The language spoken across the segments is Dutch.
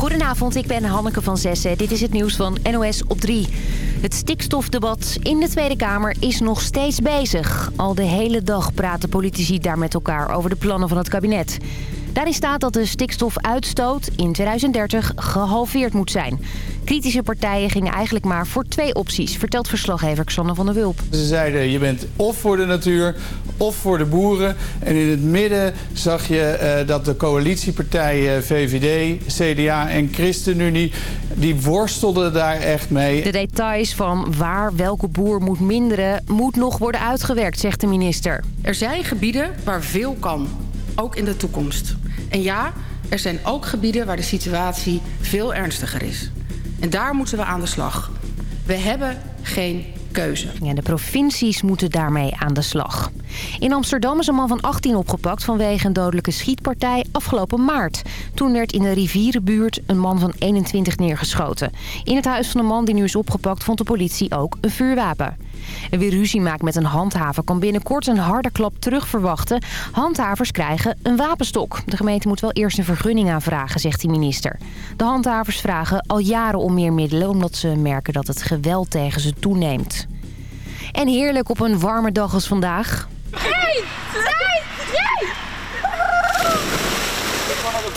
Goedenavond, ik ben Hanneke van Zessen. Dit is het nieuws van NOS op 3. Het stikstofdebat in de Tweede Kamer is nog steeds bezig. Al de hele dag praten politici daar met elkaar over de plannen van het kabinet. Daarin staat dat de stikstofuitstoot in 2030 gehalveerd moet zijn. Kritische partijen gingen eigenlijk maar voor twee opties, vertelt verslaggever Xander van der Wulp. Ze zeiden je bent of voor de natuur of voor de boeren. En in het midden zag je eh, dat de coalitiepartijen VVD, CDA en ChristenUnie... die worstelden daar echt mee. De details van waar welke boer moet minderen moet nog worden uitgewerkt, zegt de minister. Er zijn gebieden waar veel kan, ook in de toekomst. En ja, er zijn ook gebieden waar de situatie veel ernstiger is. En daar moeten we aan de slag. We hebben geen keuze. Ja, de provincies moeten daarmee aan de slag. In Amsterdam is een man van 18 opgepakt vanwege een dodelijke schietpartij afgelopen maart. Toen werd in de rivierenbuurt een man van 21 neergeschoten. In het huis van de man die nu is opgepakt vond de politie ook een vuurwapen. En wie ruzie maakt met een handhaver kan binnenkort een harde klap terug verwachten. Handhavers krijgen een wapenstok. De gemeente moet wel eerst een vergunning aanvragen, zegt de minister. De handhavers vragen al jaren om meer middelen... omdat ze merken dat het geweld tegen ze toeneemt. En heerlijk op een warme dag als vandaag. Hey!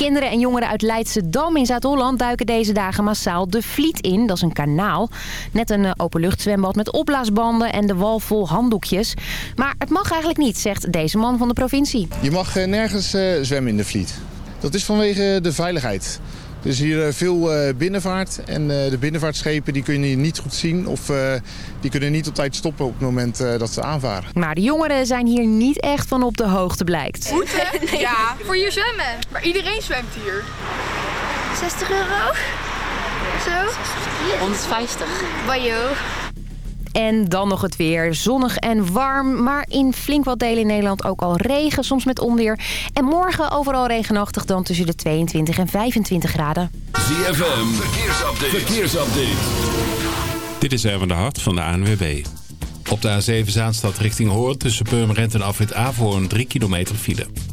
Kinderen en jongeren uit Leidse Dam in Zuid-Holland duiken deze dagen massaal de Vliet in. Dat is een kanaal. Net een eh, openluchtzwembad met opblaasbanden en de wal vol handdoekjes. Maar het mag eigenlijk niet, zegt deze man van de provincie. Je mag eh, nergens eh, zwemmen in de Vliet. Dat is vanwege de veiligheid. Er is hier eh, veel eh, binnenvaart en eh, de binnenvaartschepen die kun je niet goed zien of die kunnen niet op tijd stoppen op het moment dat ze aanvaren. Maar de jongeren zijn hier niet echt van op de hoogte blijkt. Moeten? Ja, voor hier zwemmen. Maar iedereen zwemt hier. 60 euro? Zo? 150. Bajo. En dan nog het weer. Zonnig en warm, maar in flink wat delen in Nederland ook al regen, soms met onweer. En morgen overal regenachtig dan tussen de 22 en 25 graden. ZFM, verkeersupdate. verkeersupdate. Dit is Erwin de Hart van de ANWB. Op de A7 Zaanstad richting Hoorn tussen Purmerend en Afrit Averhoorn 3 kilometer file.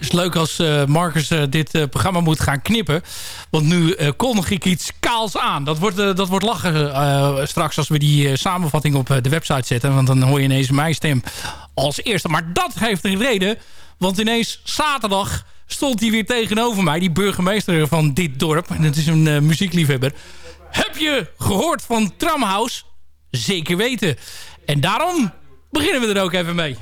Is leuk als uh, Marcus uh, dit uh, programma moet gaan knippen. Want nu kondig ik iets kaals aan. Dat wordt, dat wordt lachen straks als we die samenvatting op de website zetten. Want dan hoor je ineens mijn stem als eerste. Maar dat heeft een reden. Want ineens zaterdag stond hij weer tegenover mij. Die burgemeester van dit dorp. En het is een muziekliefhebber. Heb je gehoord van Tramhouse? Zeker weten. En daarom beginnen we er ook even mee.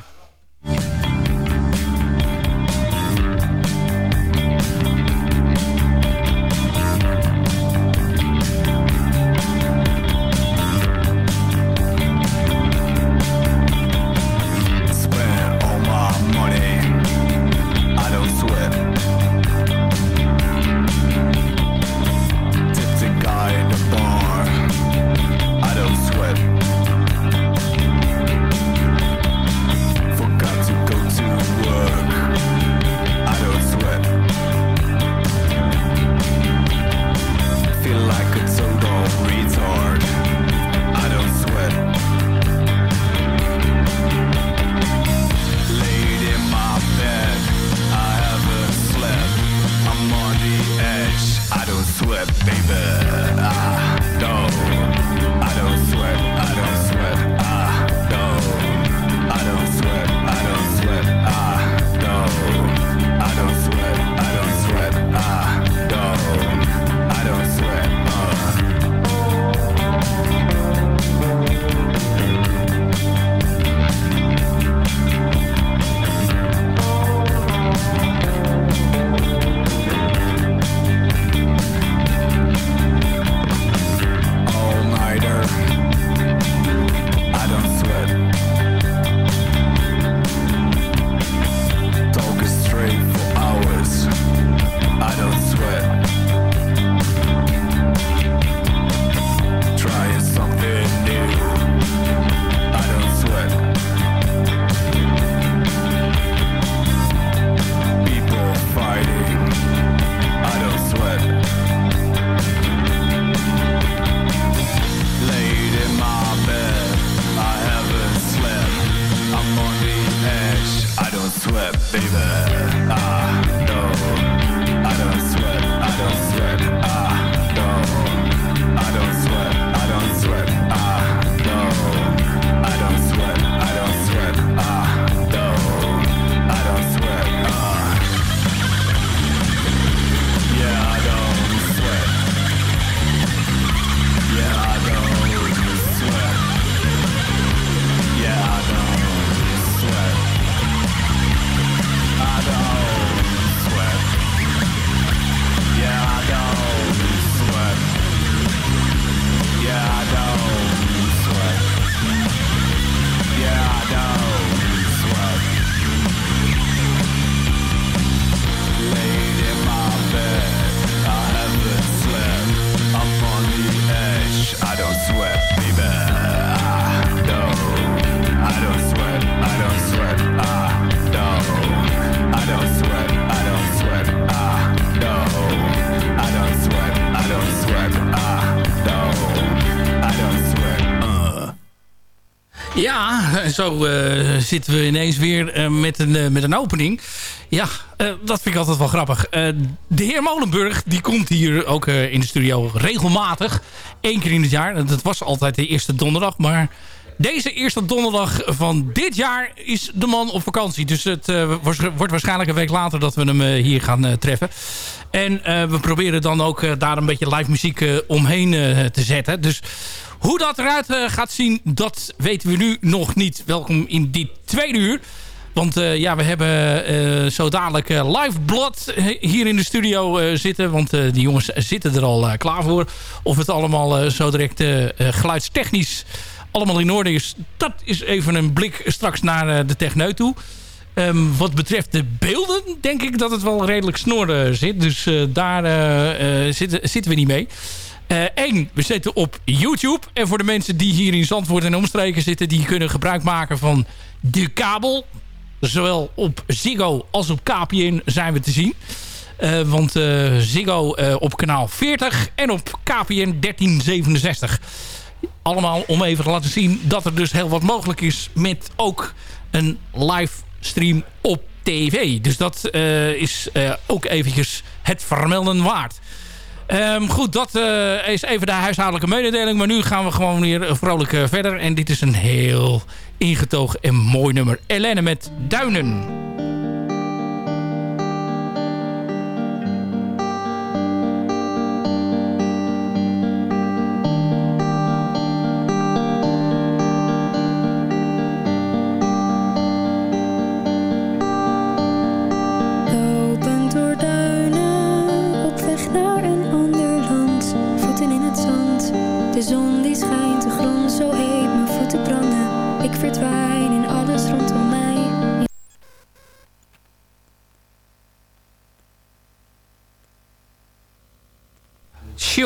Zo uh, zitten we ineens weer uh, met, een, uh, met een opening. Ja, dat vind ik altijd wel grappig. de heer Molenburg die komt hier ook in de studio regelmatig. Eén keer in het jaar. Dat was altijd de eerste donderdag. Maar deze eerste donderdag van dit jaar is de man op vakantie. Dus het wordt waarschijnlijk een week later dat we hem hier gaan treffen. En we proberen dan ook daar een beetje live muziek omheen te zetten. Dus hoe dat eruit gaat zien, dat weten we nu nog niet. Welkom in dit tweede uur. Want ja, we hebben zo dadelijk live blood hier in de studio zitten. Want die jongens zitten er al klaar voor. Of het allemaal zo direct geluidstechnisch allemaal in orde is. Dat is even een blik straks naar de techneut toe. Um, wat betreft de beelden denk ik dat het wel redelijk snor zit. Dus daar zitten, zitten we niet mee. Eén, we zitten op YouTube. En voor de mensen die hier in Zandvoort en omstreken zitten... die kunnen gebruik maken van de kabel. Zowel op Ziggo als op KPN zijn we te zien. Want Ziggo op kanaal 40 en op KPN 1367. Allemaal om even te laten zien dat er dus heel wat mogelijk is... met ook een livestream op tv. Dus dat is ook eventjes het vermelden waard. Um, goed, dat uh, is even de huishoudelijke mededeling. Maar nu gaan we gewoon weer vrolijk verder. En dit is een heel ingetogen en mooi nummer. Elene met Duinen.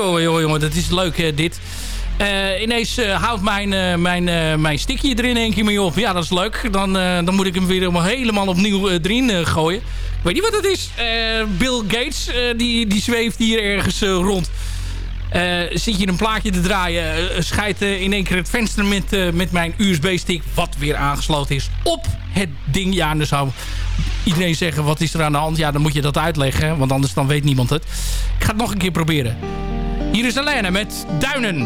Jongen, jongen, jongen, dat is leuk dit. Uh, ineens uh, houdt mijn, uh, mijn, mijn stickje er in één keer mee op. Ja, dat is leuk. Dan, dan moet ik hem weer helemaal opnieuw erin gooien. Weet niet wat het is. Bill Gates, die, die zweeft hier ergens rond. zit je een plaatje te draaien, scheidt in één keer het venster met, met mijn USB-stick, wat weer aangesloten is, op het ding. Ja, dan zou iedereen zeggen, wat is er aan de hand? Ja, dan moet je dat uitleggen, want anders dan weet niemand het. Ik ga het nog een keer proberen. Hier is alleenen met duinen.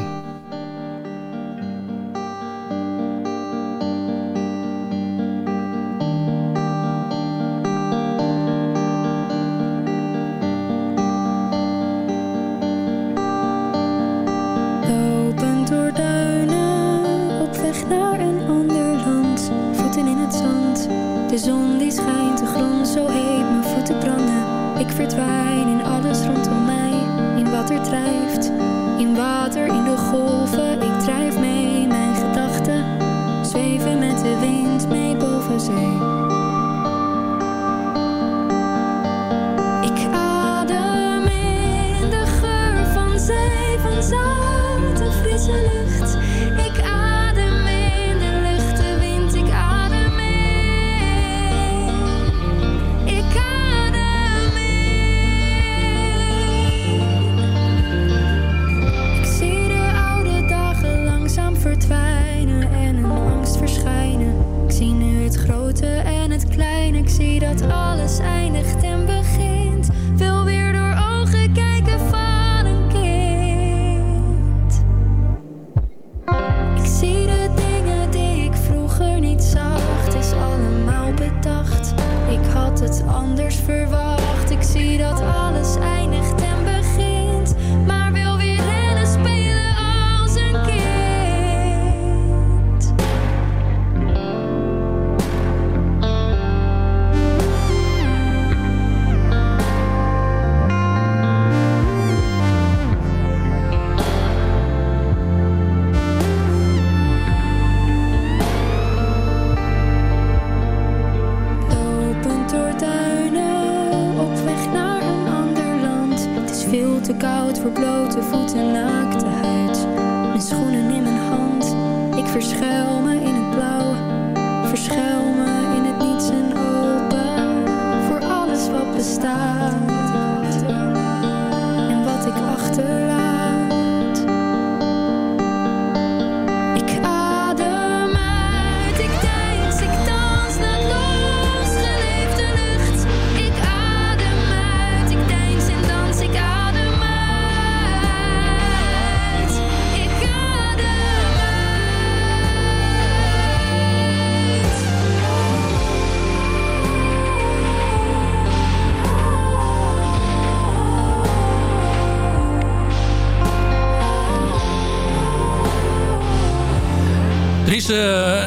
lopen door duinen, op weg naar een ander land. Voeten in het zand, de zon die schijnt, de grond zo heet, mijn voeten branden. Ik verdwijnen drijft. In water, in de golven, ik drijf mee. Mijn gedachten zweven met de wind mee boven zee. 慢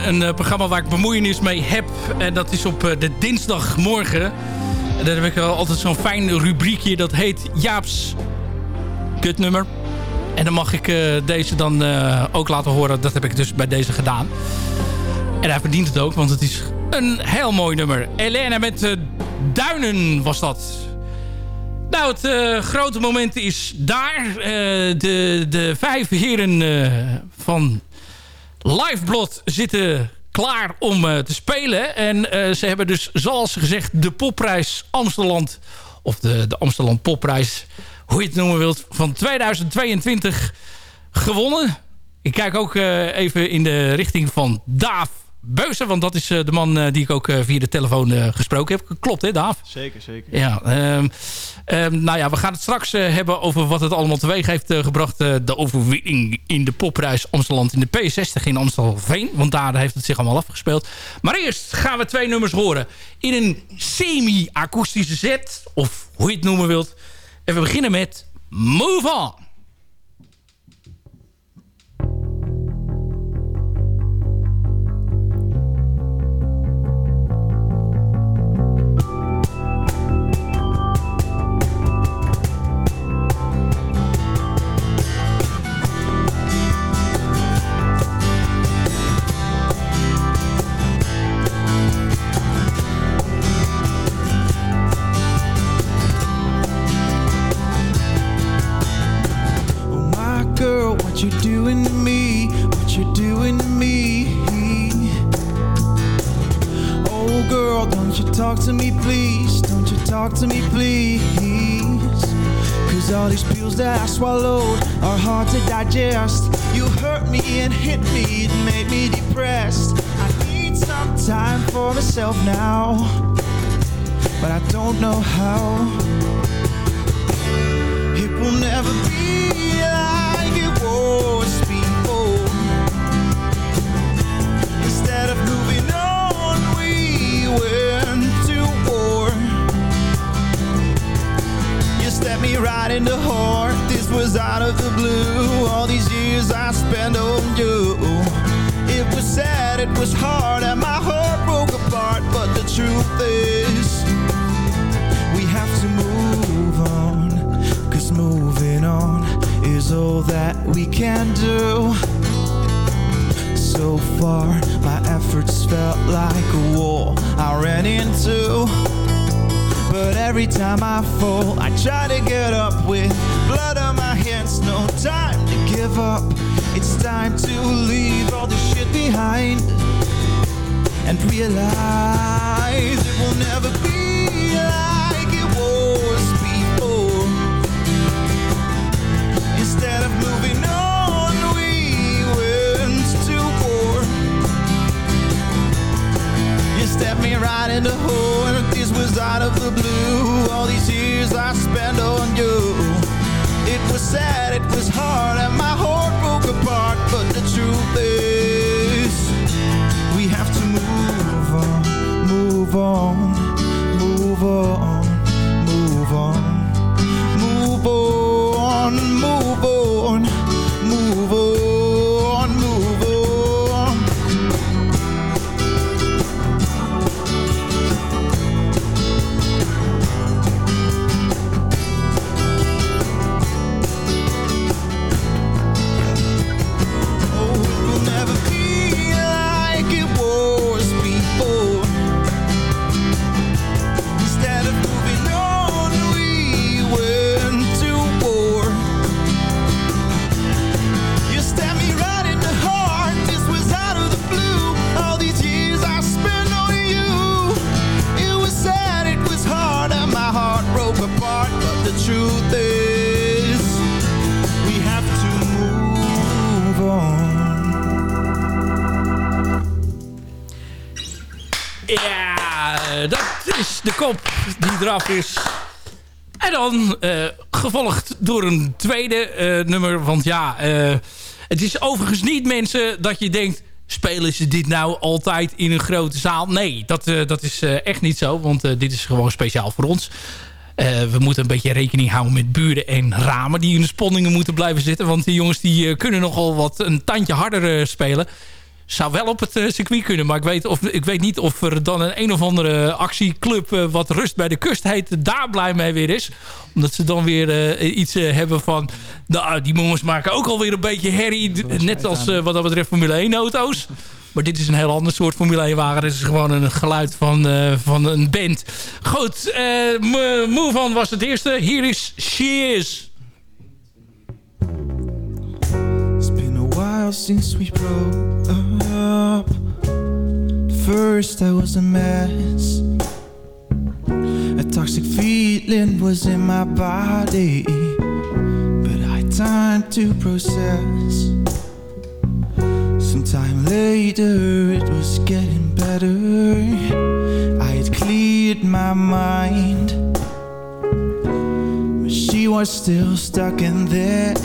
een programma waar ik bemoeienis mee heb. En dat is op de dinsdagmorgen. En daar heb ik altijd zo'n fijn rubriekje. Dat heet Jaap's kutnummer. En dan mag ik deze dan ook laten horen. Dat heb ik dus bij deze gedaan. En hij verdient het ook, want het is een heel mooi nummer. Elena met Duinen was dat. Nou, het grote moment is daar. De, de vijf heren van Lifeblot zitten klaar om te spelen. En ze hebben dus, zoals gezegd, de popprijs Amsterdam... of de, de Amsterdam popprijs, hoe je het noemen wilt... van 2022 gewonnen. Ik kijk ook even in de richting van Daaf Beuzen, want dat is uh, de man uh, die ik ook uh, via de telefoon gesproken heb. Klopt, hè, Daaf? Zeker, zeker. Ja, um, um, nou ja, we gaan het straks hebben over wat het allemaal teweeg heeft gebracht. de overwinning in de popprijs Amsterdam in de P60 in Amstelveen. Want daar heeft het zich allemaal afgespeeld. Maar eerst gaan we twee nummers horen in een semi-akoestische set. Of hoe je het noemen wilt. En we beginnen met Move On. Digest. You hurt me and hit me, it made me depressed. I need some time for myself now, but I don't know how. It will never be like it was before. Instead of moving on, we went to war. You stabbed me right in the heart was out of the blue. All these years I spent on you. It was sad, it was hard And my heart broke apart. But the truth is We have to move on. Cause moving on Is all that we can do. So far My efforts felt like a wall I ran into but every time I fall, I try to get up with No time to give up. It's time to leave all this shit behind and realize it will never be door een tweede uh, nummer. Want ja, uh, het is overigens niet mensen dat je denkt... spelen ze dit nou altijd in een grote zaal? Nee, dat, dat is echt niet zo. Want dit is gewoon speciaal voor ons. we moeten een beetje rekening houden met buren en ramen... die in de sponningen moeten blijven zitten. Want die jongens die kunnen nogal wat een tandje harder spelen. Zou wel op het circuit kunnen. Maar ik weet, of, ik weet niet of er dan een een of andere actieclub... wat Rust bij de Kust heet, daar blij mee weer is. Omdat ze dan weer iets hebben van... Nou, die jongens maken ook alweer een beetje herrie. Net als wat dat betreft Formule 1 auto's. Maar dit is een heel ander soort Formule 1 wagen. Dit is gewoon een geluid van, uh, van een band. Goed, uh, Move On was het eerste. Hier is She Is. It's been a while since we broke up. First I was a mess. A toxic feeling was in my body. But I had time to process. Sometime later it was getting better I had cleared my mind But she was still stuck in there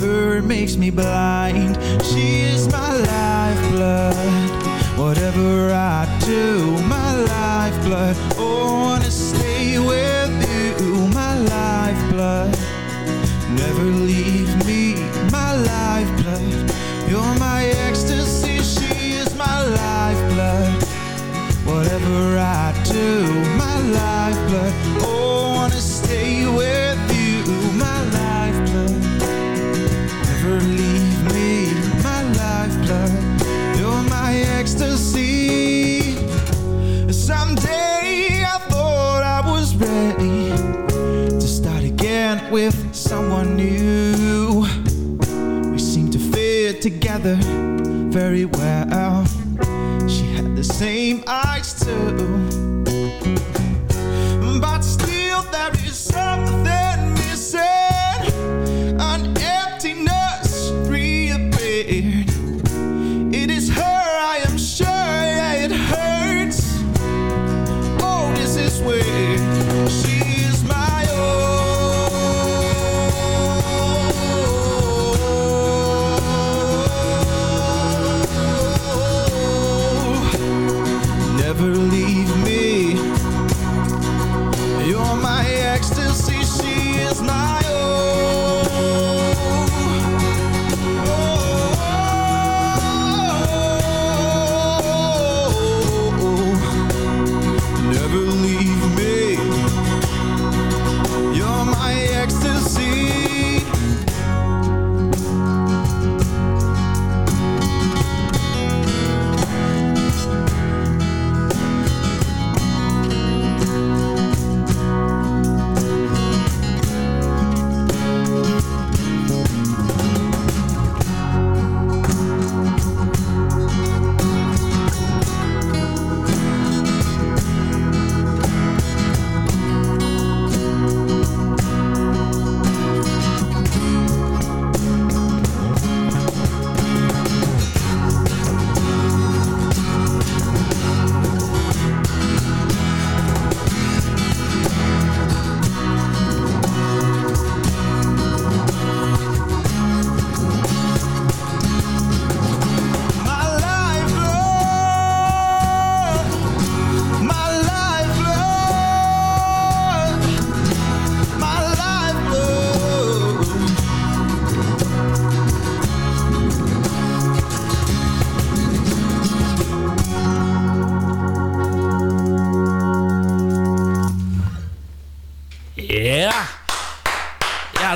her makes me blind. She is my lifeblood. Whatever I do, my lifeblood. Oh, I wanna stay with you, my lifeblood. Never leave me, my lifeblood. You're my ecstasy, she is my lifeblood. Whatever I do, my lifeblood. Oh, I wanna stay with with someone new. We seem to fit together very well. She had the same eyes too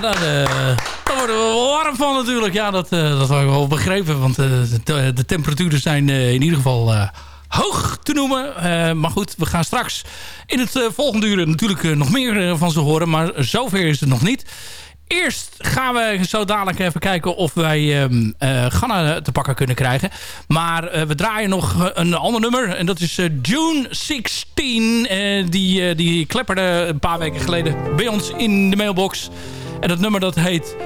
daar, eh, daar worden we warm van natuurlijk. Ja, dat, eh dat had ik wel begrepen. Want eh, de, de temperaturen zijn in ieder geval hoog te noemen. Maar goed, we gaan straks in het volgende uur natuurlijk nog meer van ze horen. Maar zover is het nog niet. Eerst gaan we zo dadelijk even kijken of wij Ganna te pakken kunnen krijgen. Maar we draaien nog een ander nummer. En dat is June 16. Eh, die, die klepperde een paar weken geleden bij ons in de mailbox. En dat nummer dat heet...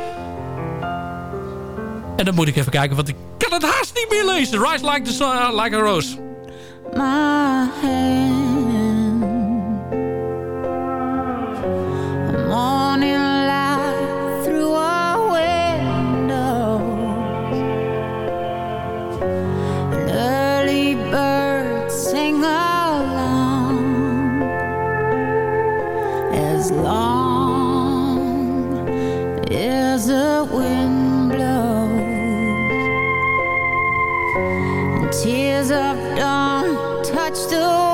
En dan moet ik even kijken, want ik kan het haast niet meer lezen. Rise like, the sun, like a rose. my. Morning light through our early sing along. As long wind blows. And tears of dawn touch the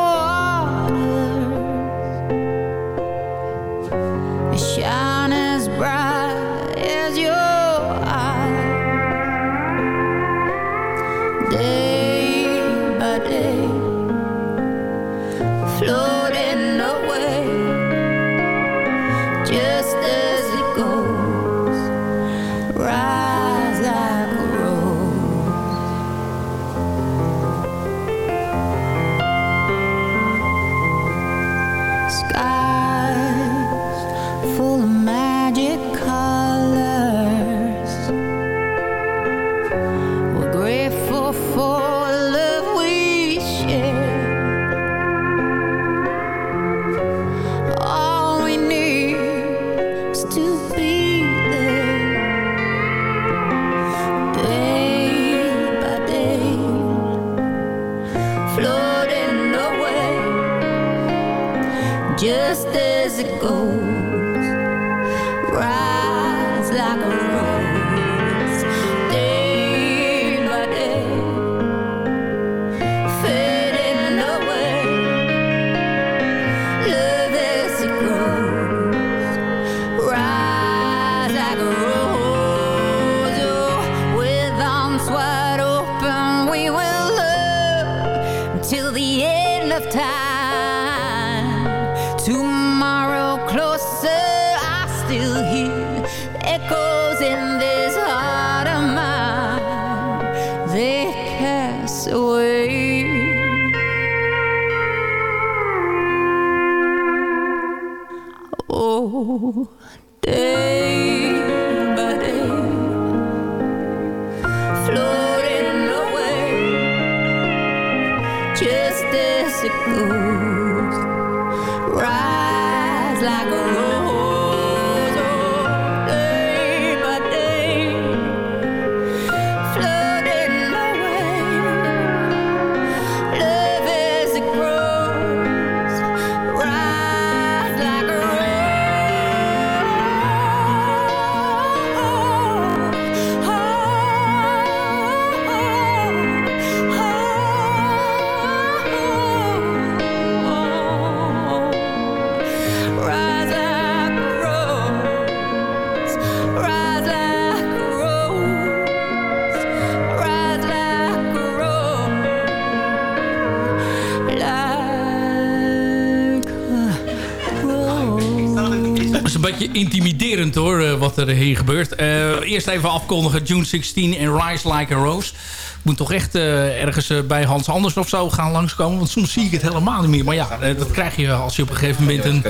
intimiderend hoor, eh, wat er hier gebeurt. Eh, eerst even afkondigen, June 16 en Rise Like a Rose. Ik moet toch echt eh, ergens bij Hans Anders of zo gaan langskomen. Want soms zie ik het helemaal niet meer. Maar ja, dat krijg je als je op een gegeven moment een,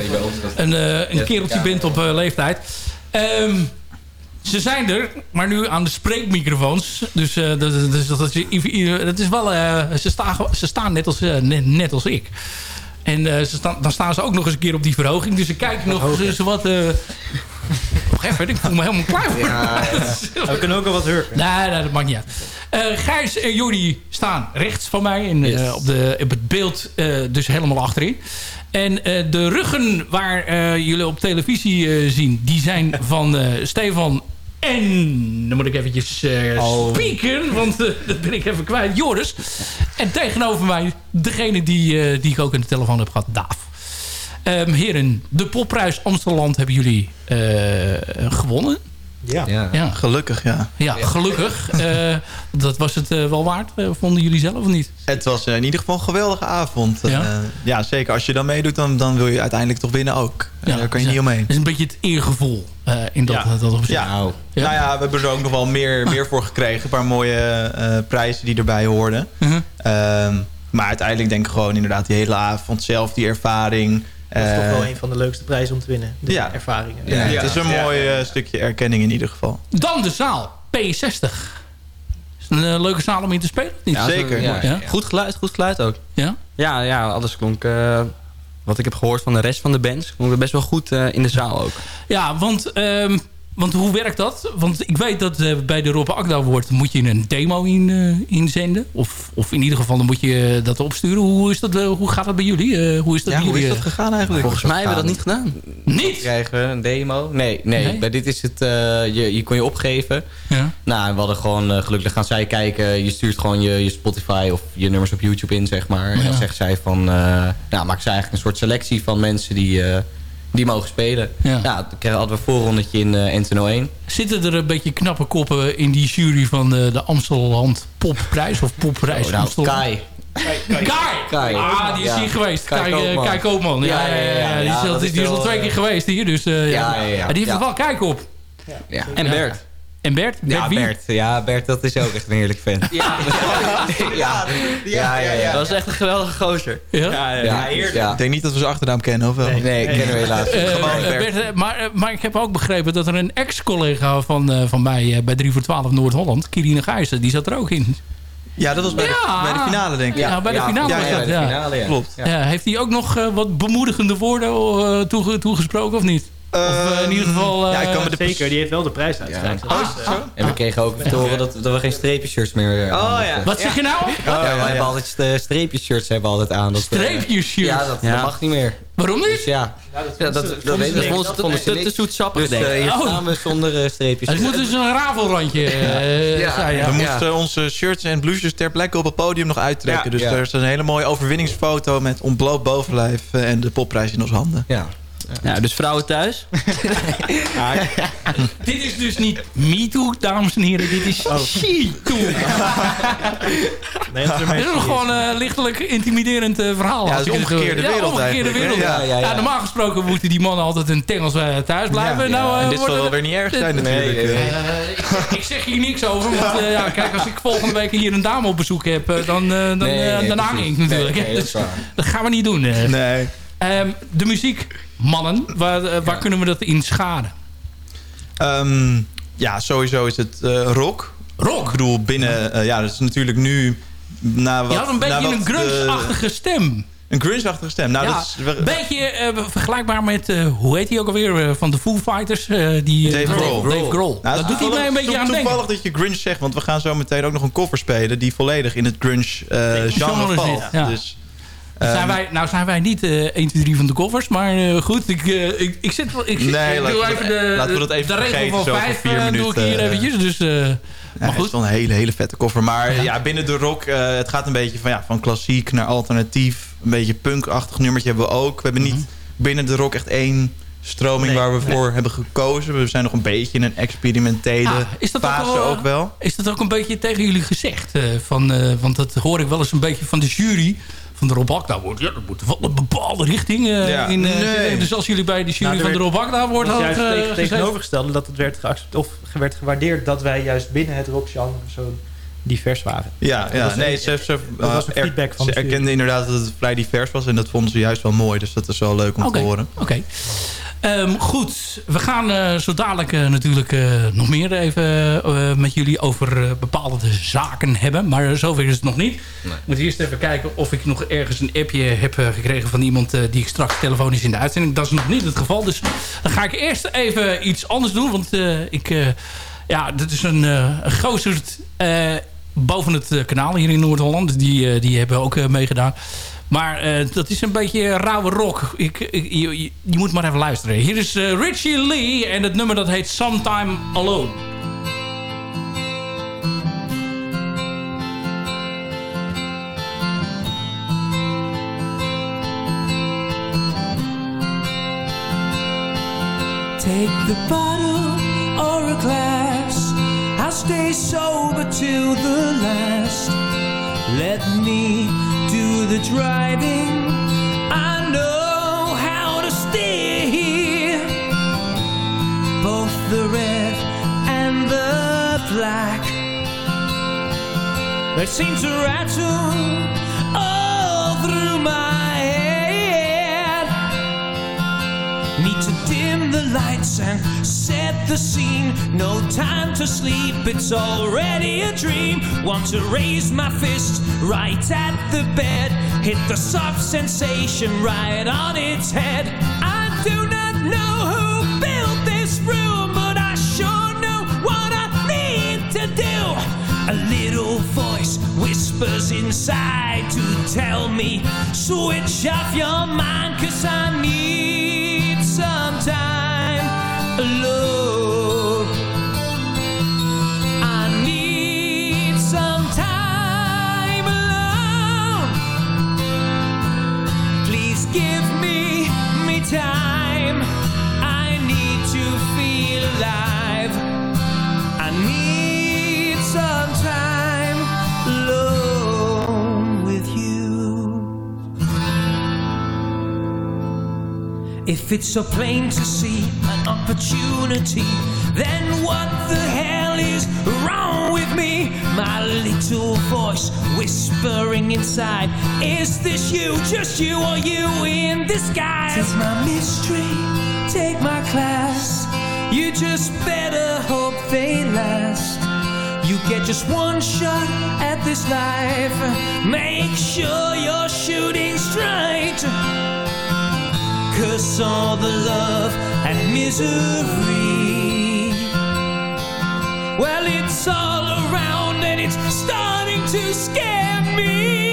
een, een kereltje bent op leeftijd. Ehm, ze zijn er, maar nu aan de spreekmicrofoons. Dus dat, dat, dat, is, dat is wel... ze, staan, ze staan net als, net, net als ik. En eh, ze staan, dan staan ze ook nog eens een keer op die verhoging. Dus ik kijk nog eens wat... eh nog even, ik voel me helemaal klaar voor. We kunnen ook al wat hurken. Nee, nee, dat maakt niet uit. Eh, Gijs en Jordi staan rechts van mij. Eh, op, de, op het beeld eh, dus helemaal achterin. En eh, de ruggen waar eh, jullie op televisie eh, zien... die zijn van eh, Stefan en... dan moet ik eventjes Oh. spieken, want eh, dat ben ik even kwijt. Joris. En tegenover mij degene die, eh, die ik ook in de telefoon heb gehad, Daaf. Ehm, heren, de popprijs Amsterdam hebben jullie gewonnen. Ja. Ja. Gelukkig, ja. Ja, gelukkig. Eh, dat was het eh, wel waard, eh, vonden jullie zelf of niet? Het was in ieder geval een geweldige avond. Ja? Ja, ja zeker. Als je dan meedoet, dan, dan wil je uiteindelijk toch winnen ook. Ja, Daar kan je niet omheen. Dat is een beetje het eergevoel eh, in dat, Ja. dat opzicht. Ja. Nou, Ja. Nou ja, we hebben er ook nog wel meer, meer voor gekregen. Een paar mooie eh, prijzen die erbij hoorden. Mhm. Ehm, maar uiteindelijk denk ik gewoon inderdaad die hele avond zelf, die ervaring. Dat is toch Eh, wel een van de leukste prijzen om te winnen. De ja. ervaringen. ja, het is een mooi eh, stukje erkenning in ieder geval. Dan de zaal, P60. Is het een eh, leuke zaal om in te spelen? Niet? Ja, zeker. Ja, Ja? Goed geluid, goed geluid ook. Ja? Ja, ja alles klonk... eh, wat ik heb gehoord van de rest van de bands... klonk het best wel goed eh, in de zaal ook. Ja, want ehm, want hoe werkt dat? Want ik weet dat eh, bij de Rob Akda wordt moet je een demo in, eh, inzenden. Of, of in ieder geval dan moet je dat opsturen. Hoe, is dat, eh, hoe gaat dat bij jullie? Eh, hoe is dat Ja, bij hoe jullie? is dat gegaan eigenlijk? Volgens mij hebben we dat niet gedaan. Niet? Krijgen we een demo? Nee, nee, Nee? Bij dit is het... eh, je, je kon je opgeven. Ja. Nou, en we hadden gewoon... eh, gelukkig gaan zij kijken. Je stuurt gewoon je, je Spotify of je nummers op YouTube in, zeg maar. En dan zegt zij van... eh nou, maakt ze eigenlijk een soort selectie van mensen die... eh, die mogen spelen. Ja. Ja. dan krijgen we een voorrondetje in uh, N 1. Zitten er een beetje knappe koppen in die jury van de, de Amstelland Popprijs of Popprijs Oh, nou, Amsterdam? Kai. Kai! Kai. Ah, die is Ja. hier geweest. Kai Kai, eh, Koopman. Ja, ja, ja, ja. Die, is, Ja, al- die is twee eh, keer geweest hier. Dus, eh, ja. ja, ja, ja. Maar die heeft Ja. er wel kijk op. Ja. En Bert. En Bert? Bert Ja, wie? Bert. Ja, Bert, dat is ook echt een heerlijk fan. Ja, ja, ja, ja, ja. Dat is echt een geweldige gozer. Ja? Ja, Ja, heerlijk. ja. Ik denk niet dat we zijn achternaam kennen, of wel? Nee, kennen we helaas. Eh, Gewoon eh, Bert. Bert, eh, maar, maar ik heb ook begrepen dat er een ex-collega van, eh, van mij eh, bij 3 voor 12 Noord-Holland, Kirine Gijssen, die zat er ook in. Ja, dat was bij, Ja. de, bij de finale, denk ik. Ja, bij de finale ja, was ja, dat, bij de ja. finale, ja. Klopt. Ja. heeft hij ook nog eh, wat bemoedigende woorden eh, toege- toegesproken of niet? Of eh, in ieder geval... ja, ik kan eh, me de Zeker, die heeft wel de prijs uitgereikt. Ja. En we kregen ook te horen dat, dat we geen streepjeshirts meer eh, Oh, ja. Wat zeg je nou? Ja, wij ja. hebben altijd streepjesshirts hebben we altijd aan. Dat, eh, Streepjesshirts? Ja, dat, Ja. dat mag niet meer. Waarom niet? Dus ja, ja dat, dat, dat, weet ik. vonden ze- vonden ze te- zoetsappig, Dus denk ik. eh, hier Oh. staan we zonder eh, streepjes. Het moet dus een rafelrandje eh, Ja. zijn. Ja. We Ja. moesten onze shirts en blouses ter plekke op het podium nog uittrekken. Ja. Dus Ja. er is een hele mooie overwinningsfoto met ontbloot bovenlijf eh, en de popprijs in onze handen. Ja. Ja, dus vrouwen thuis. Dit is dus niet MeToo, dames en heren. Dit is SheToo. Nee, dat is er Dit is nog gewoon een lichtelijk intimiderend eh, verhaal. Ja, als het is je de omgekeerde ja, wereld omgekeerde eigenlijk, wereld. Ja, ja, ja. normaal gesproken moeten die mannen altijd een tengels eh, thuis blijven. Ja, nou, eh, en dit zal wel we- weer niet erg zijn Nee, natuurlijk. nee, nee. Eh, ik, zeg- ik zeg hier niks over. Want eh, ja, kijk, als ik volgende week hier een dame op bezoek heb, eh, dan, eh, dan, Nee, eh, nee, dan hang ik natuurlijk. Nee, nee, dat Dus dat gaan we niet doen. eh. Nee. Ehm, de muziek, mannen, waar, eh, waar kunnen we dat in schaden? Ehm, ja, sowieso is het eh, rock. Rock? Ik bedoel, binnen... eh, ja, dat is natuurlijk nu... Na wat, Je had een beetje een grunge-achtige stem. Een grunge-achtige stem. Nou, ja, dat is... een beetje eh, vergelijkbaar met, eh, hoe heet hij ook alweer, eh, van de Foo Fighters? eh, die, eh, Dave Grohl. Dave Grohl. Nou, dat doet hij mij een beetje aan denken. Toevallig dat je grunge zegt, want we gaan zo meteen ook nog een cover spelen... die volledig in het grunge eh, genre valt. ja. Dus, zijn ehm, wij, nou zijn wij niet eh 1, 2, 3 van de covers, maar eh, goed, ik, eh, ik, ik zit wel... Ik, zit- Nee, ik laten doe even dat- de, laten we dat even de regel vergeten, van zo voor 5 vier doe ik minuten, hier eh, eventjes, dus... eh, Ja, maar het is goed, wel een hele, hele vette koffer. Maar ja, binnen de rock, eh, het gaat een beetje van, ja, van klassiek naar alternatief. Een beetje punkachtig nummertje hebben we ook. We hebben niet Mhm. binnen de rock echt één stroming Nee, waar we nee. voor hebben gekozen. We zijn nog een beetje in een experimentele Ah, is dat ook fase wel, eh, ook wel. is dat ook een beetje tegen jullie gezegd? eh, van, eh, want dat hoor ik wel eens een beetje van de jury van de Rob Akda wordt. Ja, dat moet wel een bepaalde richting eh, Ja, in. eh, nee. Dus als jullie bij de jury Nou, van de Rob Akda wordt Het was had, juist eh, tegen- gezeten. tegenovergestelde dat het werd geaccepteerd of werd gewaardeerd dat wij juist binnen het rockgenre zo divers waren. Ja, ja nee, een- ze, ze, dat was een er- feedback van ze erkenden inderdaad dat het vrij divers was. En dat vonden ze juist wel mooi. Dus dat is wel leuk om te horen. Oké. Ehm, goed, we gaan eh, zo dadelijk eh, natuurlijk eh, nog meer even met jullie over bepaalde zaken hebben. Maar zover is het nog niet. Ik moet eerst even kijken of ik nog ergens een appje heb gekregen van iemand die ik straks telefonisch in de uitzending. Dat is nog niet het geval. Dus dan ga ik eerst even iets anders doen. Want ik, ja, dit is een, een gozerd eh, boven het kanaal hier in Noord-Holland. Die, die hebben ook meegedaan. Maar eh, dat is een beetje rauwe rock. Ik, ik- je, je, moet maar even luisteren. Hier is eh, Richie Lee en het nummer dat heet Sometime Alone. Take the bottle or a glass. I'll stay sober till the last. Let me the driving. I know how to steer here. Both the red and the black. They seem to rattle lights and set the scene. No time to sleep, it's already a dream. Want to raise my fist right at the bed, hit the soft sensation right on its head. I do not know who built this room, but I sure know what I need to do. A little voice whispers inside to tell me, switch off your mind, cause I need some time. If it's so plain to see an opportunity, then what the hell is wrong with me? My little voice whispering inside, Is this you, just you, or you in disguise? Take my mystery, take my class. You just better hope they last. You get just one shot at this life. Make sure you're shooting straight. Cause all the love and misery. Well, it's all around and it's starting to scare me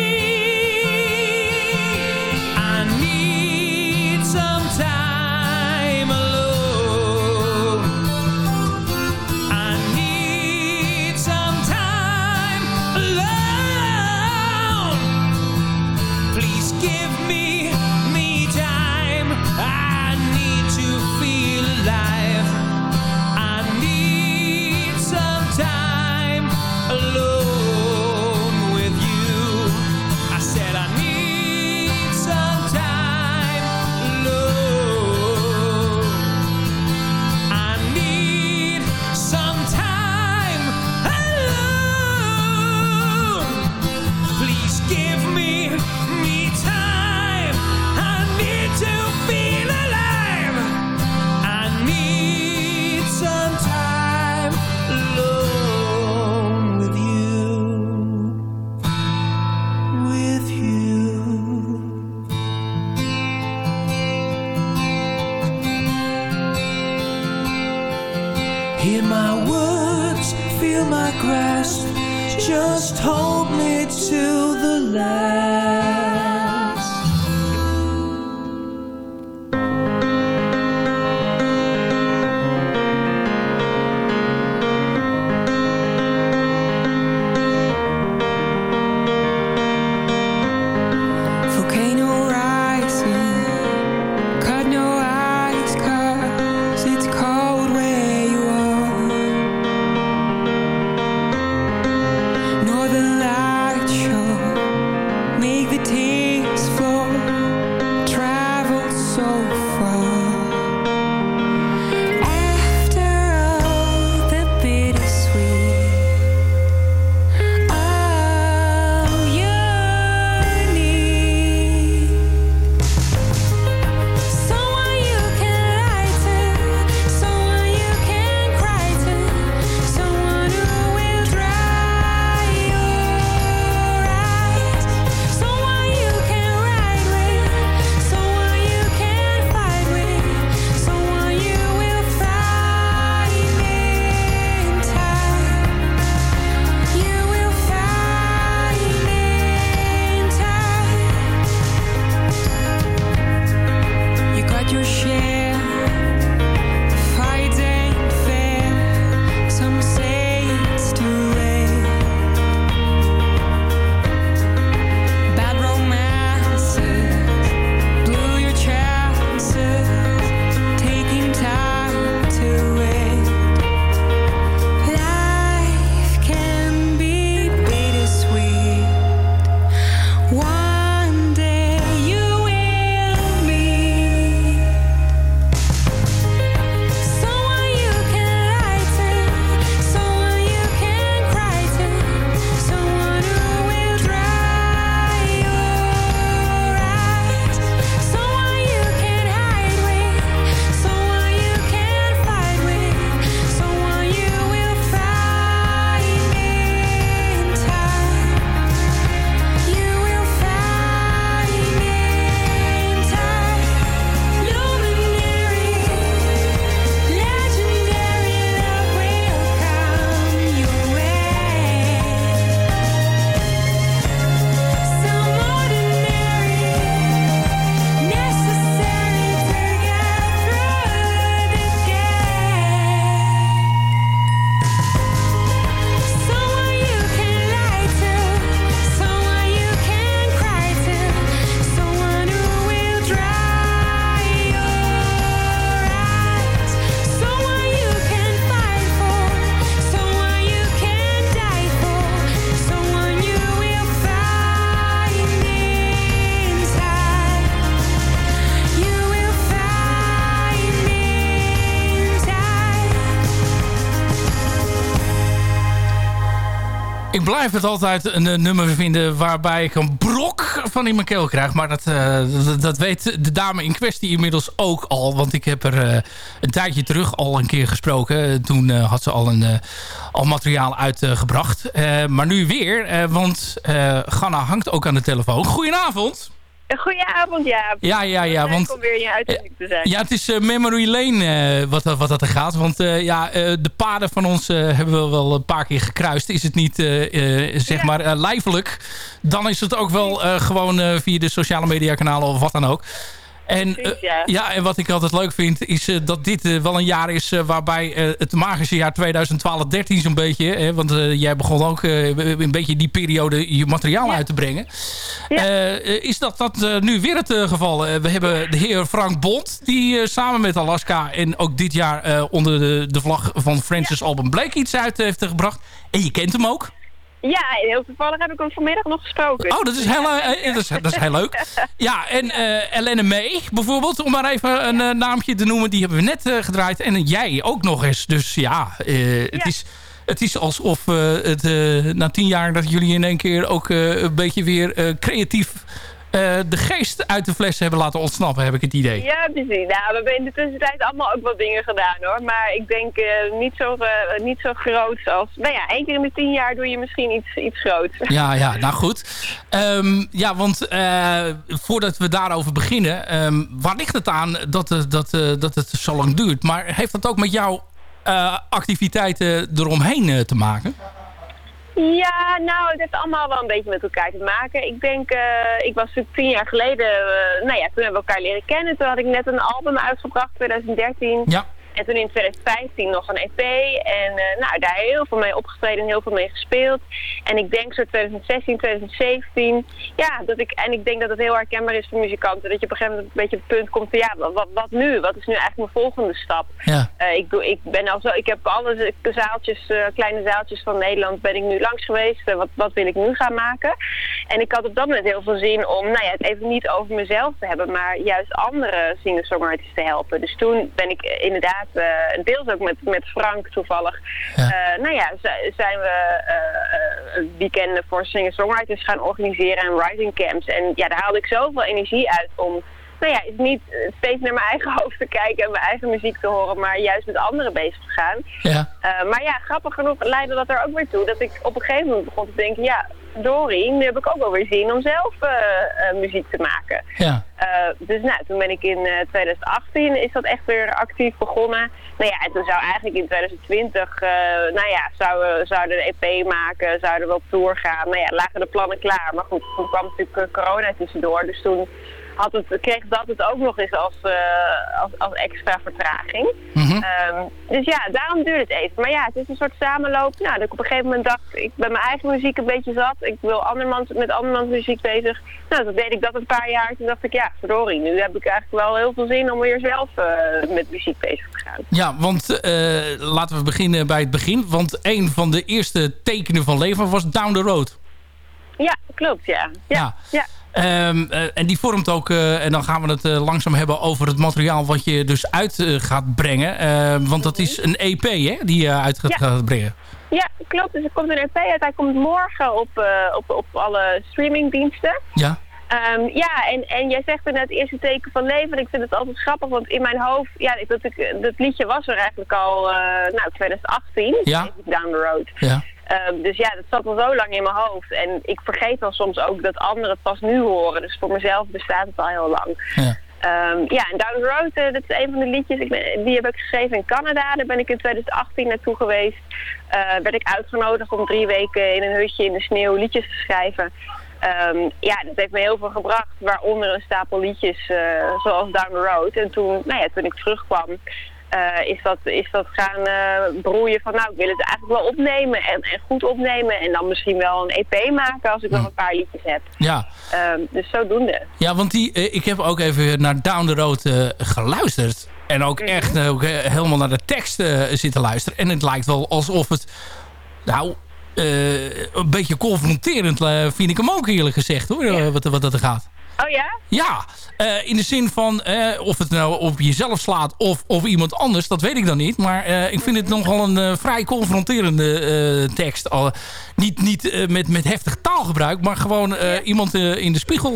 just hold. Blijf het altijd een eh, nummer vinden waarbij ik een brok van in mijn keel krijg. Maar dat, eh, dat, dat weet de dame in kwestie inmiddels ook al. Want ik heb er eh, een tijdje terug al een keer gesproken. Toen had ze al, een, al materiaal uitgebracht. Maar nu weer, want Ganna hangt ook aan de telefoon. Goedenavond. Goedenavond, ja. Ja, ja, ja, want- om weer in je uitzending te zijn. Ja, het is eh, Memory Lane eh, wat, wat dat er gaat. Want eh, ja, eh, de paden van ons eh, hebben we wel een paar keer gekruist. Is het niet, eh, eh, zeg maar, eh, lijfelijk... dan is het ook wel eh, gewoon eh, via de sociale media kanalen of wat dan ook. En, eh, ja. ja, en wat ik altijd leuk vind, is eh, dat dit eh, wel een jaar is... waarbij het magische jaar 2012-13 zo'n beetje... Hè, want jij begon ook een beetje in die periode je materiaal uit te brengen. Is dat, dat nu weer het geval? We hebben de heer Frank Bond... die samen met Alaska en ook dit jaar... onder de, de vlag van Francis Alban Blake iets uit heeft gebracht. En je kent hem ook. Ja, heel toevallig heb ik hem vanmiddag nog gesproken. Oh, dat is heel, eh, eh, dat is, dat is heel leuk. Ja, en eh Elene May bijvoorbeeld, om maar even een eh, naampje te noemen. Die hebben we net gedraaid. En jij ook nog eens. Dus ja, het, is, het is alsof het, na tien jaar dat jullie in één keer ook een beetje weer creatief eh, de geest uit de fles hebben laten ontsnappen, heb ik het idee. Ja, precies. Nou, we hebben in de tussentijd allemaal ook wat dingen gedaan hoor. Maar ik denk eh, niet, zo, eh, niet zo groot als... Nou ja, één keer in de tien jaar doe je misschien iets, iets groots. Ja, ja, nou goed. Ehm, ja, want voordat we daarover beginnen... ehm, waar ligt het aan dat, dat, dat het zo lang duurt? Maar heeft dat ook met jouw activiteiten eromheen te maken? Ja, nou, het heeft allemaal wel een beetje met elkaar te maken. Ik denk, eh, ik was tien jaar geleden, eh, nou ja, toen hebben we elkaar leren kennen. Toen had ik net een album uitgebracht, 2013. Ja. En toen in 2015 nog een EP. En eh, nou, daar heel veel mee opgetreden en heel veel mee gespeeld. En ik denk zo 2016, 2017. Ja, dat ik, en ik denk dat het heel herkenbaar is voor muzikanten. Dat je op een gegeven moment een beetje op het punt komt van ja, wat, wat nu? Wat is nu eigenlijk mijn volgende stap? Ja. Eh, ik, doe, ik ben al zo, ik heb alle zaaltjes, eh, kleine zaaltjes van Nederland ben ik nu langs geweest. Wat, wat wil ik nu gaan maken? En ik had op dat moment heel veel zin om nou ja, het even niet over mezelf te hebben, maar juist andere singer-songwriters te helpen. Dus toen ben ik inderdaad, eh, deels ook met, met Frank toevallig, eh, nou ja, zijn we eh, eh, weekenden voor singer-songwriters gaan organiseren en writing camps. En ja, daar haalde ik zoveel energie uit om nou ja, is niet steeds naar mijn eigen hoofd te kijken en mijn eigen muziek te horen, maar juist met anderen bezig te gaan. Ja. Maar ja, grappig genoeg leidde dat er ook weer toe dat ik op een gegeven moment begon te denken, ja, Dori, nu heb ik ook wel weer zin om zelf eh, eh, muziek te maken. Ja. Eh, dus nou, toen ben ik in eh, 2018 is dat echt weer actief begonnen. Nou ja, en toen zou eigenlijk in 2020, eh, nou ja, zouden, zouden we de EP maken, zouden we op tour gaan. Nou ja, lagen de plannen klaar. Maar goed, toen kwam natuurlijk corona tussendoor. Dus toen had het, kreeg dat het ook nog eens als, eh, als, als extra vertraging. Ehm, dus ja, daarom duurde het even. Maar ja, het is een soort samenloop. Nou, dat ik op een gegeven moment dacht, ik ben mijn eigen muziek een beetje zat. Ik wil andermans, met andermans muziek bezig. Nou, toen deed ik dat een paar jaar. Toen dacht ik, ja, verdorie, nu heb ik eigenlijk wel heel veel zin om weer zelf eh, met muziek bezig te gaan. Ja, want eh, laten we beginnen bij het begin. Want een van de eerste tekenen van leven was Down the Road. Ja, klopt, ja. Ja, ja. Ehm, eh, en die vormt ook, eh, en dan gaan we het eh, langzaam hebben over het materiaal wat je dus uit gaat brengen. Eh, want dat is een EP hè, die je uit gaat, Ja. gaat brengen. Ja, klopt. Dus er komt een EP uit. Hij komt morgen op, op, op alle streamingdiensten. Ja. Ehm, ja, en, en jij zegt er net het eerste teken van leven. Ik vind het altijd grappig, want in mijn hoofd... Ja, dat, ik, dat liedje was er eigenlijk al, nou, 2018. Ja. Down the Road. Ja. Ehm, dus ja, dat zat al zo lang in mijn hoofd. En ik vergeet dan soms ook dat anderen het pas nu horen. Dus voor mezelf bestaat het al heel lang. Ja. Ehm, ja, en Down the Road, eh, dat is een van de liedjes. Ik ben, die heb ik geschreven in Canada. Daar ben ik in 2018 naartoe geweest. Eh, werd ik uitgenodigd om drie weken in een hutje in de sneeuw liedjes te schrijven. Ehm, ja, dat heeft me heel veel gebracht. Waaronder een stapel liedjes eh, zoals Down the Road. En toen, nou ja, toen ik terugkwam, eh, is, dat, is dat gaan eh, broeien van... nou, ik wil het eigenlijk wel opnemen en, en goed opnemen. En dan misschien wel een EP maken als ik nog een paar liedjes heb. Ja. Ehm, dus zodoende. Ja, want die, eh, ik heb ook even naar Down the Road geluisterd. En ook echt ook, eh, helemaal naar de tekst zitten luisteren. En het lijkt wel alsof het... Nou, een beetje confronterend vind ik hem ook eerlijk gezegd hoor. Wat, wat dat er gaat. Oh ja? Ja, eh, in de zin van eh, of het nou op jezelf slaat of op iemand anders, dat weet ik dan niet. Maar eh, ik vind het nogal een vrij confronterende tekst. Al, niet niet met, met heftig taalgebruik, maar gewoon iemand in de spiegel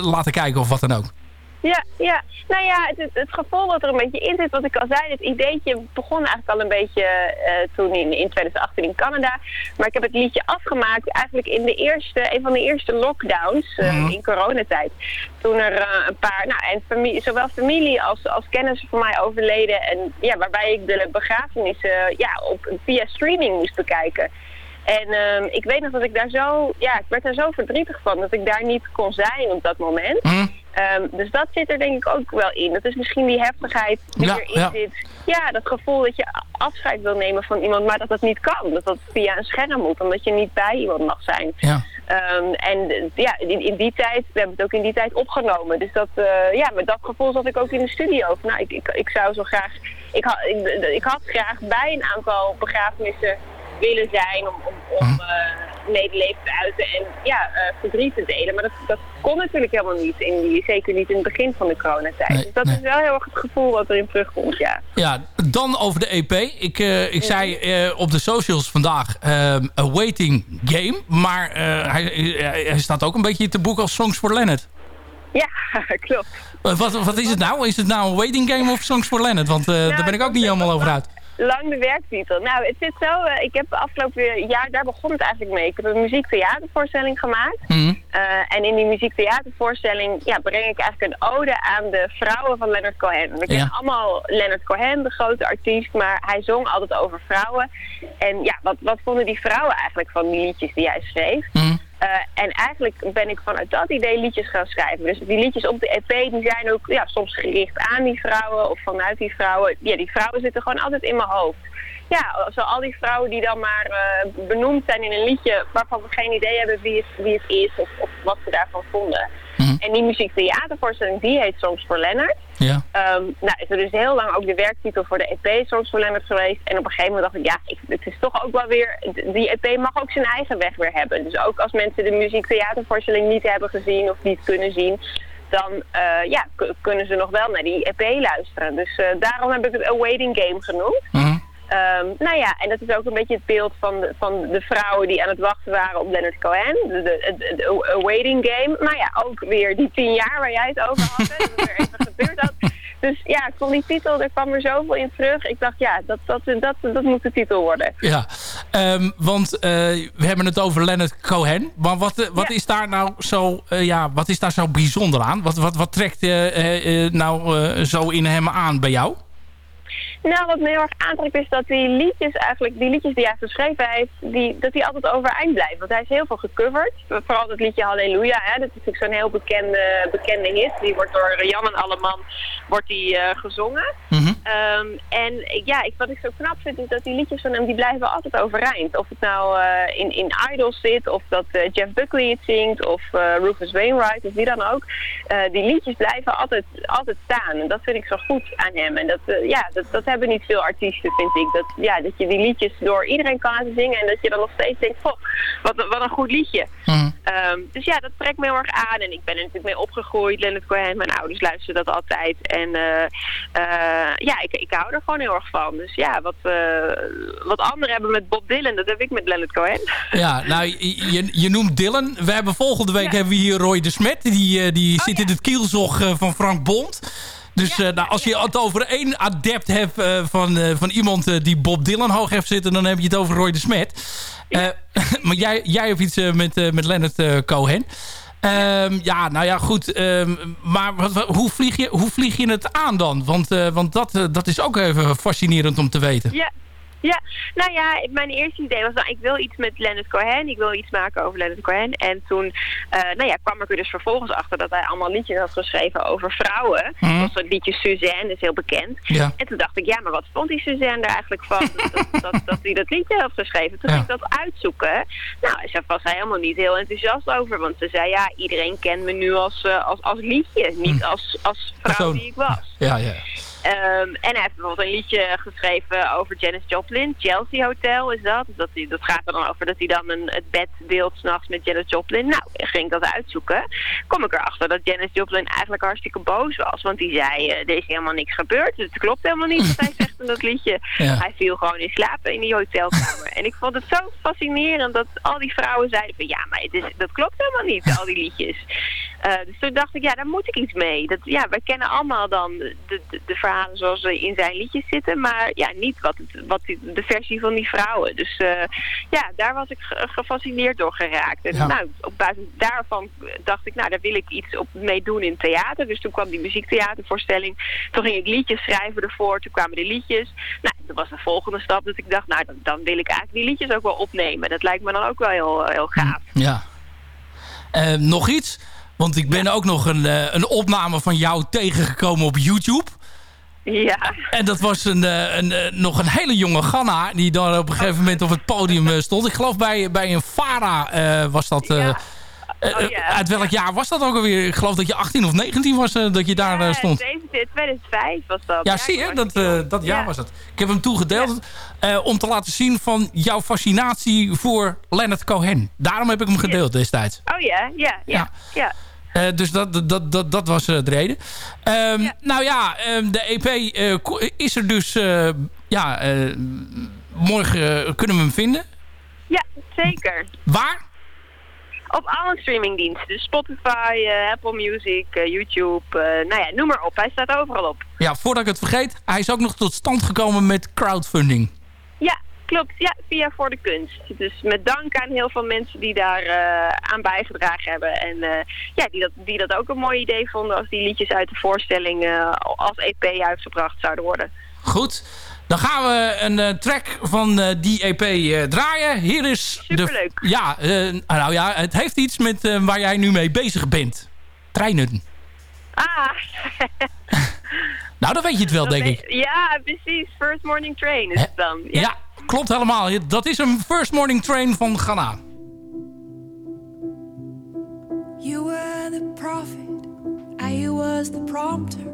laten kijken of wat dan ook. Ja, ja. Nou ja, het, het, gevoel wat er een beetje in zit, wat ik al zei, het ideetje begon eigenlijk al een beetje eh, toen in, in 2018 in Canada. Maar ik heb het liedje afgemaakt eigenlijk in de eerste, een van de eerste lockdowns eh, Mhm. in coronatijd. Toen er eh, een paar, nou, en familie, zowel familie als, als kennissen van mij overleden. En ja, waarbij ik de begrafenissen ja, op, via streaming moest bekijken. En ehm, ik weet nog dat ik daar zo, ja, ik werd daar zo verdrietig van dat ik daar niet kon zijn op dat moment. Ehm, dus dat zit er denk ik ook wel in. Dat is misschien die heftigheid die Ja, erin ja. zit. Ja, dat gevoel dat je afscheid wil nemen van iemand, maar dat dat niet kan. Dat dat via een scherm moet, omdat je niet bij iemand mag zijn. Ja. Ehm, en ja, in, in die tijd, we hebben het ook in die tijd opgenomen. Dus dat, eh, ja, met dat gevoel zat ik ook in de studio. Van, nou, ik, ik, ik zou zo graag, ik, had ik, ik had graag bij een aantal begrafenissen willen zijn om, om, om eh, medeleven te uiten en ja, eh, verdriet te delen. Maar dat, dat kon natuurlijk helemaal niet, in die, zeker niet in het begin van de coronatijd. Nee, dus dat nee. is wel heel erg het gevoel wat erin terugkomt, ja. Ja, dan over de EP. Ik, eh, ik zei eh, op de socials vandaag ehm a waiting game. Maar eh, hij, hij staat ook een beetje te boek als Songs for Leonard. Ja, klopt. Eh, wat, wat is het nou? Is het nou een waiting game of Songs for Leonard? Want eh, daar ben ik ook niet helemaal over uit. Lang de werktitel. Nou, het zit zo. eh, ik heb afgelopen jaar, daar begon het eigenlijk mee. Ik heb een muziektheatervoorstelling gemaakt. Mhm. Eh, en in die muziektheatervoorstelling ja, breng ik eigenlijk een ode aan de vrouwen van Leonard Cohen. We kennen Ja. allemaal Leonard Cohen, de grote artiest, maar hij zong altijd over vrouwen. En ja, wat, wat vonden die vrouwen eigenlijk van die liedjes die hij schreef? Eh, en eigenlijk ben ik vanuit dat idee liedjes gaan schrijven. Dus die liedjes op de EP die zijn ook ja, soms gericht aan die vrouwen of vanuit die vrouwen. Ja, die vrouwen zitten gewoon altijd in mijn hoofd. Ja, zo al die vrouwen die dan maar eh, benoemd zijn in een liedje waarvan we geen idee hebben wie het, wie het is of, of wat ze daarvan vonden. En die muziektheatervoorstelling die heet Songs voor Leonard. Ja. Ehm, nou, is er dus heel lang ook de werktitel voor de EP Songs for Leonard geweest. En op een gegeven moment dacht ik, ja, ik, het is toch ook wel weer... Die EP mag ook zijn eigen weg weer hebben. Dus ook als mensen de muziektheatervoorstelling niet hebben gezien of niet kunnen zien... dan eh, ja, kunnen ze nog wel naar die EP luisteren. Dus eh, daarom heb ik het A Waiting Game genoemd. Ehm, nou ja, en dat is ook een beetje het beeld van de, van de vrouwen die aan het wachten waren op Leonard Cohen. De, de, de, de A Waiting Game. Nou ja, ook weer die tien jaar waar jij het over had. dat er even gebeurd had. Dus ja, ik vond die titel, er kwam er zoveel in terug. Ik dacht, ja, dat, dat, dat, dat, moet de titel worden. Ja, Ehm, want eh, we hebben het over Leonard Cohen. Maar wat, eh, wat is daar nou zo, eh, ja, wat is daar zo bijzonder aan? Wat, wat, wat trekt eh, nou zo in hem aan bij jou? Nou, wat me heel erg aantrekt is dat die liedjes eigenlijk, die liedjes die hij geschreven heeft, die, dat die altijd overeind blijven. Want hij is heel veel gecoverd. Vooral het liedje Halleluja, hè. dat is natuurlijk zo'n heel bekende, bekende hit. Die wordt door Jan en Alleman wordt die, eh, gezongen. Ehm, en ja, ik, wat ik zo knap vind is dat die liedjes van hem, die blijven altijd overeind. Of het nou eh, in, in Idols zit, of dat eh, Jeff Buckley het zingt, of eh, Rufus Wainwright, of wie dan ook. Eh, die liedjes blijven altijd, altijd staan. En dat vind ik zo goed aan hem. En dat, eh, ja, dat, dat hebben niet veel artiesten, vind ik. Dat, ja, dat je die liedjes door iedereen kan laten zingen en dat je dan nog steeds denkt, goh, wat, wat een goed liedje. Ehm, dus ja, dat trekt me heel erg aan. En ik ben er natuurlijk mee opgegroeid. Leonard Cohen, mijn ouders luisteren dat altijd. En eh, eh, ja, ik, ik hou er gewoon heel erg van. Dus ja, wat, eh, wat anderen hebben met Bob Dylan, dat heb ik met Leonard Cohen. Ja, nou, je, je noemt Dylan. We hebben volgende week hebben we hier Roy de Smet. Die, die zit in het kielzog van Frank Bond. Dus eh, nou, als je het over één adept hebt eh, van, eh, van iemand die Bob Dylan hoog heeft zitten... dan heb je het over Roy de Smet. Maar jij, jij hebt iets met, met Leonard Cohen. Ehm, ja, nou ja, goed. ehm, maar wat, wat- hoe, vlieg je, hoe vlieg je het aan dan? Want, want dat, dat is ook even fascinerend om te weten. Ja. Ja, nou ja, mijn eerste idee was, nou, ik wil iets met Leonard Cohen. Ik wil iets maken over Leonard Cohen. En toen eh, nou ja, kwam ik er dus vervolgens achter dat hij allemaal liedjes had geschreven over vrouwen. Zoals dat liedje Suzanne, dat is heel bekend. Ja. En toen dacht ik, ja, maar wat vond die Suzanne er eigenlijk van? dat, dat, dat hij dat liedje had geschreven. Toen Ja. ging ik dat uitzoeken. Nou, daar was hij helemaal niet heel enthousiast over. Want ze zei, ja, iedereen kent me nu als, eh, als, als liedje. Niet als, als vrouw Persoon. die ik was. Ja, ja. Ehm, en hij heeft bijvoorbeeld een liedje geschreven over Janis Joplin. Chelsea Hotel is dat. Dat, hij, dat gaat er dan over dat hij dan een, het bed deelt s'nachts met Janis Joplin. Nou, ging ik dat uitzoeken. Kom ik erachter dat Janis Joplin eigenlijk hartstikke boos was. Want die zei, eh, er is helemaal niks gebeurd. Het klopt helemaal niet wat hij zegt in dat liedje. Ja. Hij viel gewoon in slaap in die hotelkamer. en ik vond het zo fascinerend dat al die vrouwen zeiden van... Ja, maar het is, dat klopt helemaal niet, al die liedjes. Eh, dus toen dacht ik, ja, daar moet ik iets mee. Dat, ja, wij kennen allemaal dan de, de, de verhalen zoals ze in zijn liedjes zitten, maar ja, niet wat, het, wat die- de versie van die vrouwen. Dus eh, ja, daar was ik ge- gefascineerd door geraakt. En Ja. nou, op basis daarvan dacht ik, nou, daar wil ik iets op mee doen in theater. Dus toen kwam die muziektheatervoorstelling. Toen ging ik liedjes schrijven ervoor, toen kwamen de liedjes. Nou, dat was de volgende stap dat ik dacht, nou, dan, dan wil ik eigenlijk die liedjes ook wel opnemen. Dat lijkt me dan ook wel heel, heel gaaf. Ja. Eh, nog iets? Want ik ben ook nog een, eh, een opname van jou tegengekomen op YouTube. Ja. En dat was een, eh, een, eh, nog een hele jonge Ganna... die dan op een gegeven moment op het podium stond. Ik geloof bij, bij een Fara was dat... eh, eh, eh, Uit welk jaar was dat ook alweer? Ik geloof dat je 18 of 19 was eh, dat je daar stond. 17 2005 was dat. Ja, zie je, dat, dat jaar Ja. was het. Ik heb hem toegedeeld om te laten zien van jouw fascinatie voor Leonard Cohen. Daarom heb ik hem gedeeld destijds. Oh ja, ja, ja. ja. Dus dat, dat, dat, dat was de reden. Ehm, Nou ja, ehm, de EP is er dus... ja, morgen kunnen we hem vinden. Ja, zeker. Waar? Op alle streamingdiensten. Dus Spotify, eh, Apple Music, eh, YouTube. eh, nou ja, noem maar op. Hij staat overal op. Ja, voordat ik het vergeet. Hij is ook nog tot stand gekomen met crowdfunding. Ja, klopt. Ja, via Voor de Kunst. Dus met dank aan heel veel mensen die daar aan bijgedragen hebben. En ja, die dat, die dat ook een mooi idee vonden als die liedjes uit de voorstelling als EP uitgebracht zouden worden. Goed. Dan gaan we een eh, track van eh, die EP eh, draaien. Hier is Superleuk. de... Ja, eh, nou ja, het heeft iets met eh, waar jij nu mee bezig bent. Treinen. Ah, Nou, dan weet je het wel, denk ik. ja, precies. First Morning Train is het dan. Ja. klopt helemaal. Dat is een First Morning Train van Ghana. You were the prophet, I was the prompter.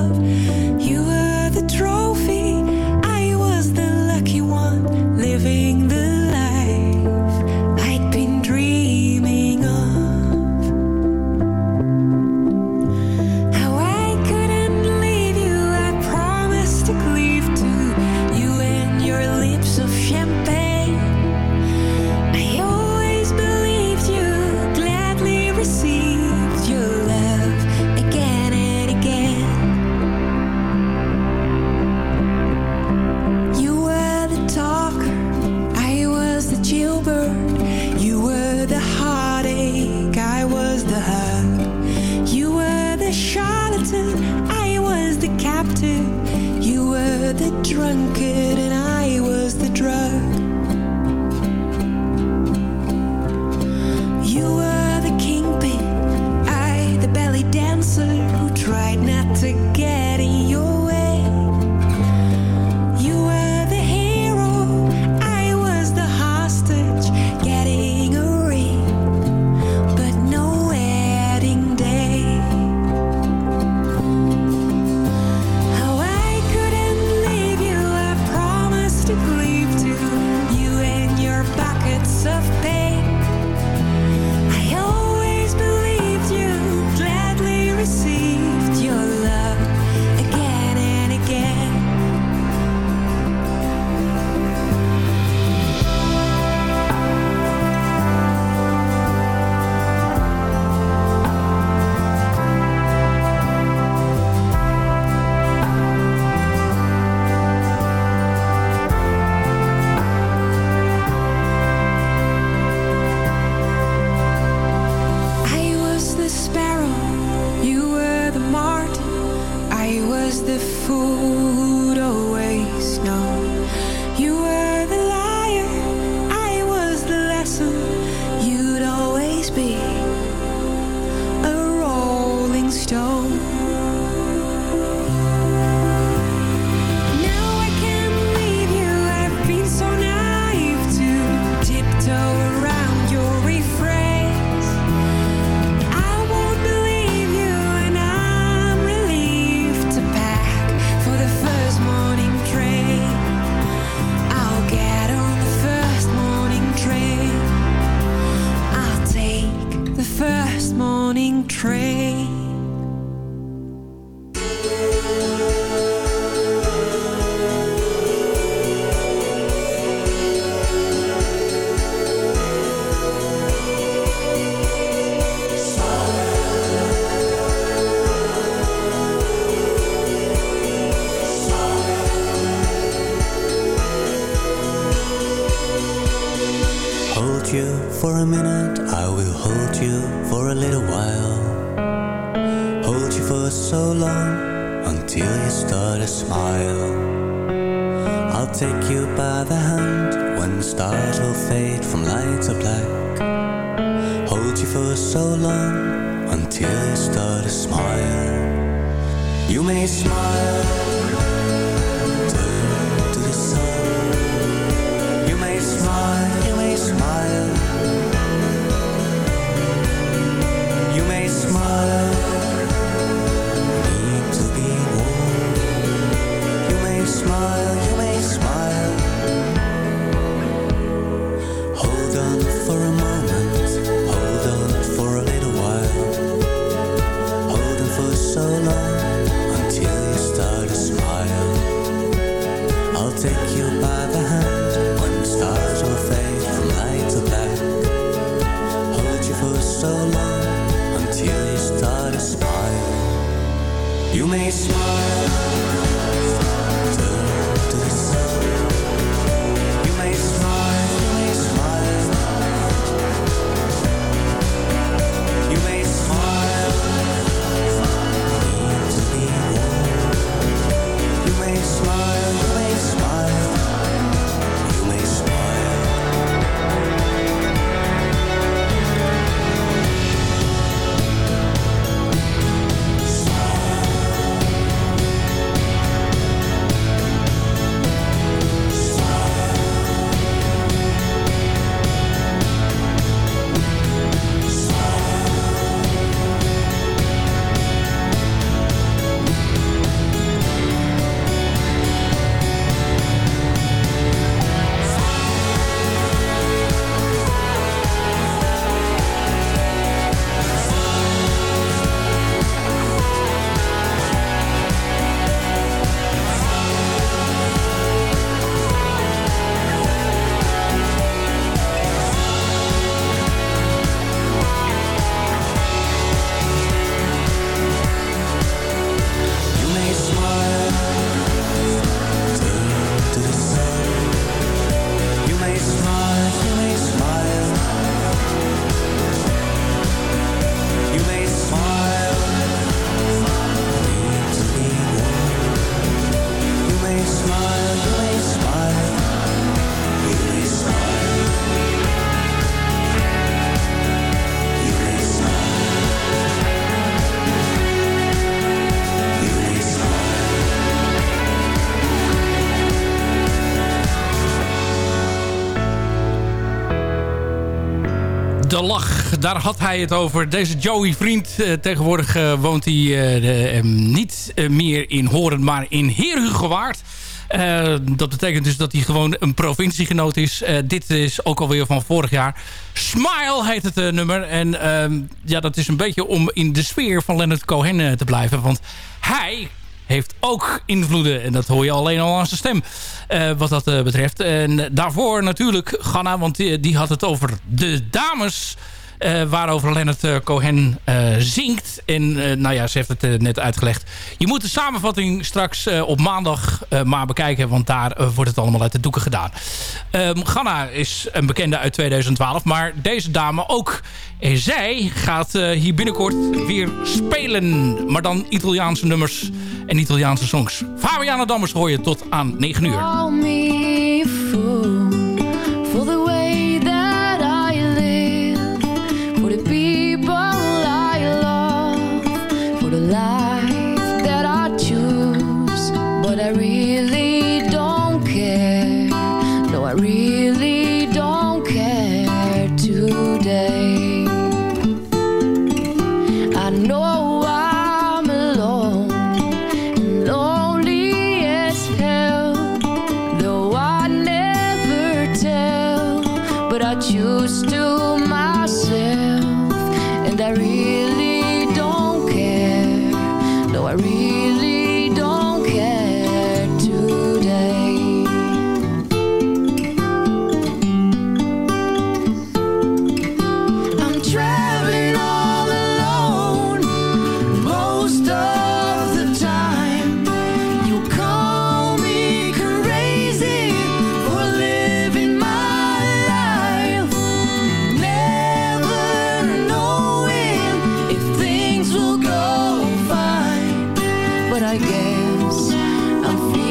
You were the drunkard, and I was the drug. You were the kingpin, I the belly dancer who tried not to get train. Daar had hij het over. Deze Joey Vriend, eh, tegenwoordig eh, woont hij eh, de, niet meer in Horen, maar in Heerhugowaard. Dat betekent dus dat hij gewoon een provinciegenoot is. Dit is ook alweer van vorig jaar. Smile heet het nummer. En ehm, ja, dat is een beetje om in de sfeer van Leonard Cohen te blijven. Want hij heeft ook invloeden. En dat hoor je alleen al aan zijn stem. wat dat betreft. En daarvoor natuurlijk Ganna. Want die had het over de dames. Eh, waarover Leonard eh, Cohen eh, zingt. En nou ja, ze heeft het net uitgelegd. Je moet de samenvatting straks op maandag maar bekijken. Want daar wordt het allemaal uit de doeken gedaan. Ganna is een bekende uit 2012. Maar deze dame ook. En zij gaat hier binnenkort weer spelen. Maar dan Italiaanse nummers en Italiaanse songs. Fabiana Dammers hoor je tot aan 9 uur. but I guess I'm feeling.